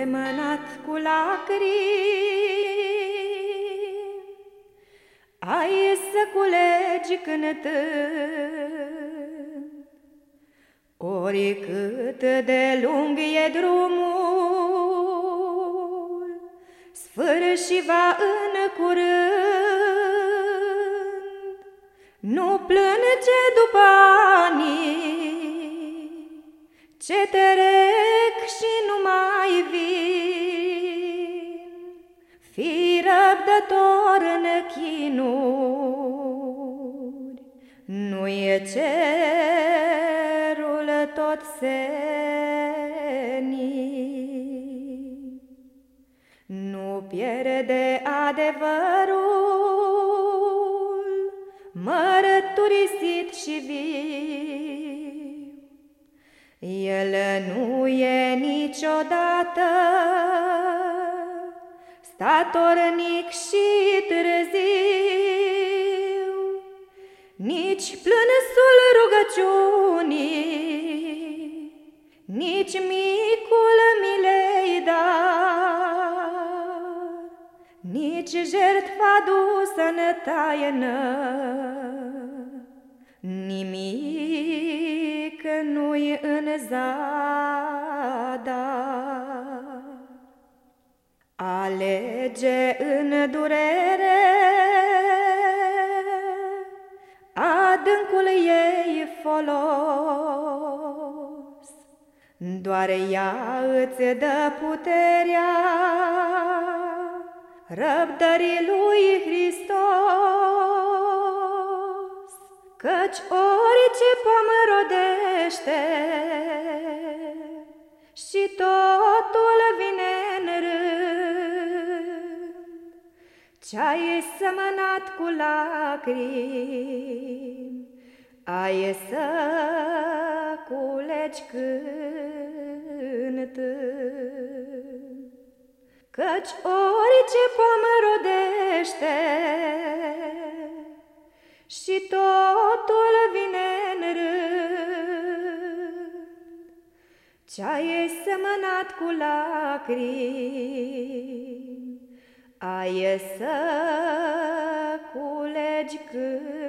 semănat cu lacrimi, ai să culegi cântând. Ori cât de lung e drumul, sfârși va în curând. Nu plânge după răbdător în chinuri, nu e cerul tot senin. Nu pierde adevărul, mărturisit și viu, el nu e niciodată statornic și târziu, nici plânsul rugăciunii, nici micul milei dar, nici jertfa dusă în taină, nimic Alege în durere adâncul ei folos. Doar ea îți dă puterea răbdării lui Hristos. Căci orice pom rodește Și totul Ce-ai semănat cu lacrimi Ai să culegi cântând Căci orice pom rodește și totul vine în rând. Ce-ai semănat cu lacrimi, ai să culegi când.